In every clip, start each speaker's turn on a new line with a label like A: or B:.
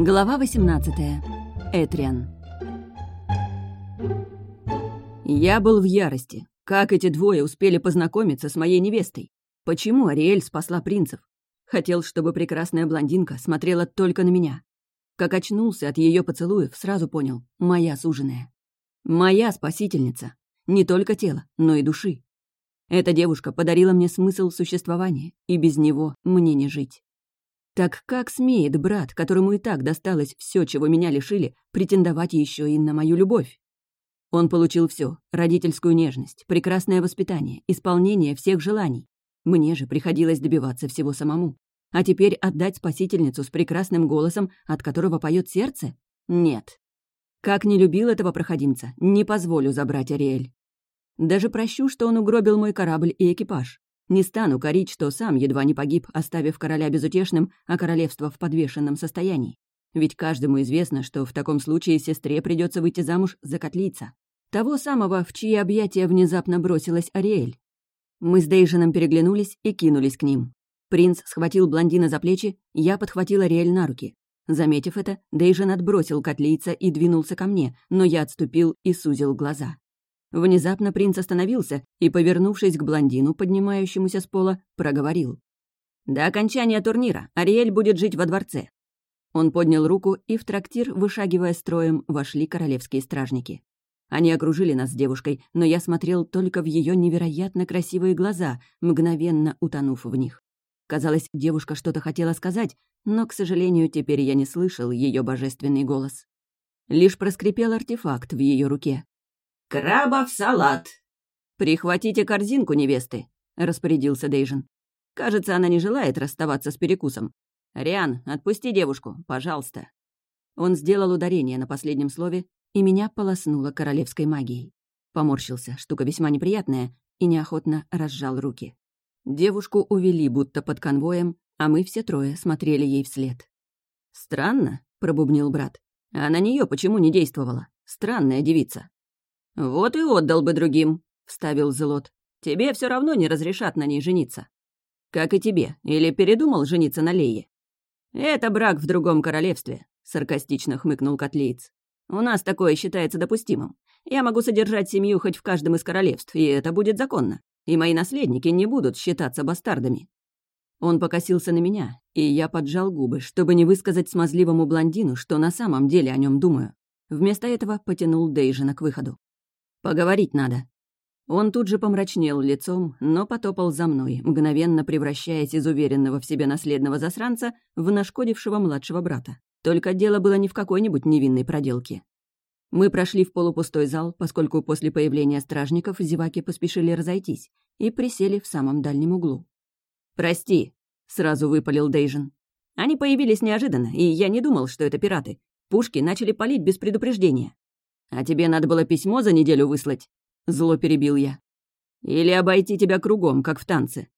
A: Глава 18. Этриан. Я был в ярости. Как эти двое успели познакомиться с моей невестой? Почему Ариэль спасла принцев? Хотел, чтобы прекрасная блондинка смотрела только на меня. Как очнулся от ее поцелуев, сразу понял — моя суженая. Моя спасительница. Не только тела, но и души. Эта девушка подарила мне смысл существования, и без него мне не жить. Так как смеет брат, которому и так досталось все, чего меня лишили, претендовать еще и на мою любовь? Он получил все: родительскую нежность, прекрасное воспитание, исполнение всех желаний. Мне же приходилось добиваться всего самому. А теперь отдать спасительницу с прекрасным голосом, от которого поет сердце? Нет. Как не любил этого проходимца, не позволю забрать Ариэль. Даже прощу, что он угробил мой корабль и экипаж. Не стану корить, что сам едва не погиб, оставив короля безутешным, а королевство в подвешенном состоянии. Ведь каждому известно, что в таком случае сестре придется выйти замуж за котлица. Того самого, в чьи объятия внезапно бросилась Ариэль. Мы с Дейжином переглянулись и кинулись к ним. Принц схватил блондина за плечи, я подхватила Ариэль на руки. Заметив это, Дейжин отбросил котлийца и двинулся ко мне, но я отступил и сузил глаза. Внезапно принц остановился и, повернувшись к блондину, поднимающемуся с пола, проговорил. «До окончания турнира Ариэль будет жить во дворце». Он поднял руку, и в трактир, вышагивая строем, вошли королевские стражники. Они окружили нас с девушкой, но я смотрел только в ее невероятно красивые глаза, мгновенно утонув в них. Казалось, девушка что-то хотела сказать, но, к сожалению, теперь я не слышал ее божественный голос. Лишь проскрипел артефакт в ее руке.
B: «Крабов салат!»
A: «Прихватите корзинку невесты», — распорядился Дейжин. «Кажется, она не желает расставаться с перекусом. Риан, отпусти девушку, пожалуйста». Он сделал ударение на последнем слове, и меня полоснуло королевской магией. Поморщился, штука весьма неприятная, и неохотно разжал руки. Девушку увели будто под конвоем, а мы все трое смотрели ей вслед. «Странно», — пробубнил брат. «А на нее почему не действовала? Странная девица». «Вот и отдал бы другим», — вставил Зелот. «Тебе все равно не разрешат на ней жениться». «Как и тебе. Или передумал жениться на Лее?» «Это брак в другом королевстве», — саркастично хмыкнул Котлеец. «У нас такое считается допустимым. Я могу содержать семью хоть в каждом из королевств, и это будет законно. И мои наследники не будут считаться бастардами». Он покосился на меня, и я поджал губы, чтобы не высказать смазливому блондину, что на самом деле о нем думаю. Вместо этого потянул Дейжина к выходу. Поговорить надо». Он тут же помрачнел лицом, но потопал за мной, мгновенно превращаясь из уверенного в себе наследного засранца в нашкодившего младшего брата. Только дело было не в какой-нибудь невинной проделке. Мы прошли в полупустой зал, поскольку после появления стражников зеваки поспешили разойтись и присели в самом дальнем углу. «Прости», — сразу выпалил Дейжин. «Они появились неожиданно, и я не думал, что это пираты. Пушки начали палить без предупреждения. «А тебе надо было письмо за неделю выслать?» Зло перебил я. «Или обойти тебя кругом, как в танце?»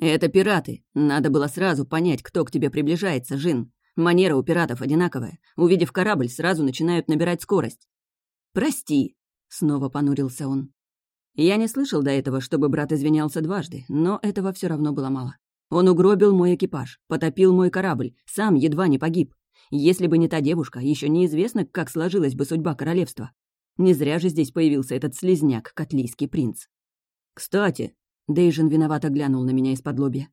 A: «Это пираты. Надо было сразу понять, кто к тебе приближается, Жин. Манера у пиратов одинаковая. Увидев корабль, сразу начинают набирать скорость». «Прости», — снова понурился он. Я не слышал до этого, чтобы брат извинялся дважды, но этого все равно было мало. Он угробил мой экипаж, потопил мой корабль, сам едва не погиб. Если бы не та девушка, еще неизвестно, как сложилась бы судьба королевства. Не зря же здесь появился этот слезняк, котлийский принц. «Кстати», — Дейжин виновато глянул на меня из-под лобья.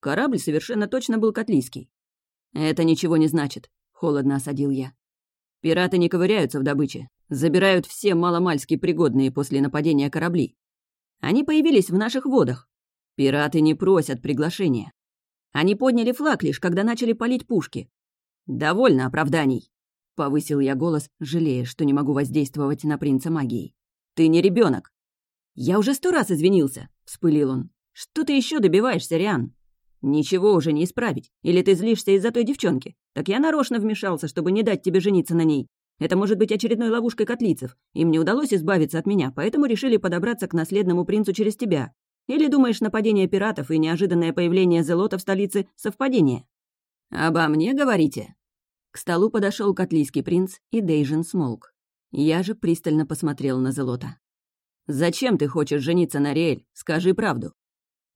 A: «Корабль совершенно точно был котлийский». «Это ничего не значит», — холодно осадил я. «Пираты не ковыряются в добыче, забирают все маломальски пригодные после нападения корабли. Они появились в наших водах. Пираты не просят приглашения. Они подняли флаг лишь, когда начали палить пушки. «Довольно оправданий», — повысил я голос, жалея, что не могу воздействовать на принца магией. «Ты не ребенок. «Я уже сто раз извинился», — вспылил он. «Что ты еще добиваешься, Риан?» «Ничего уже не исправить. Или ты злишься из-за той девчонки? Так я нарочно вмешался, чтобы не дать тебе жениться на ней. Это может быть очередной ловушкой котлицев. Им не удалось избавиться от меня, поэтому решили подобраться к наследному принцу через тебя. Или думаешь, нападение пиратов и неожиданное появление Зелота в столице — совпадение?» «Обо мне говорите?» К столу подошел котлийский принц, и Дейжин смолк. Я же пристально посмотрел на Зелота. «Зачем ты хочешь жениться на Риэль? Скажи правду».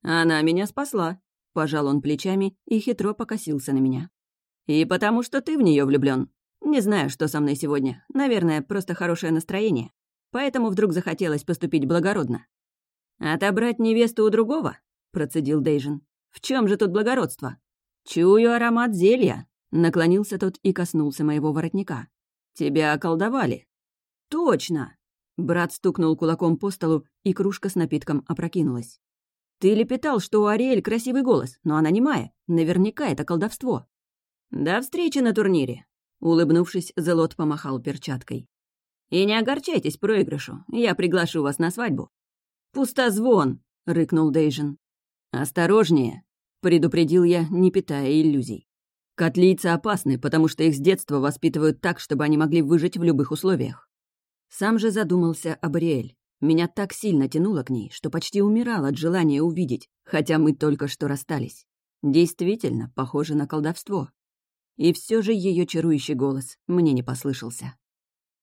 A: «Она меня спасла», — пожал он плечами и хитро покосился на меня. И потому что ты в нее влюблен. Не знаю, что со мной сегодня. Наверное, просто хорошее настроение. Поэтому вдруг захотелось поступить благородно. «Отобрать невесту у другого?» — процедил Дейжин. «В чем же тут благородство?» «Чую аромат зелья», — наклонился тот и коснулся моего воротника. «Тебя околдовали». «Точно!» Брат стукнул кулаком по столу, и кружка с напитком опрокинулась. «Ты лепетал, что у Ариэль красивый голос, но она не Майя. Наверняка это колдовство». «До встречи на турнире!» Улыбнувшись, Зелот помахал перчаткой. «И не огорчайтесь проигрышу, я приглашу вас на свадьбу». «Пустозвон!» — рыкнул Дейжин. «Осторожнее!» — предупредил я, не питая иллюзий. Котлийцы опасны, потому что их с детства воспитывают так, чтобы они могли выжить в любых условиях. Сам же задумался об Ариэль. Меня так сильно тянуло к ней, что почти умирал от желания увидеть, хотя мы только что расстались. Действительно, похоже на колдовство. И все же ее чарующий голос мне не послышался.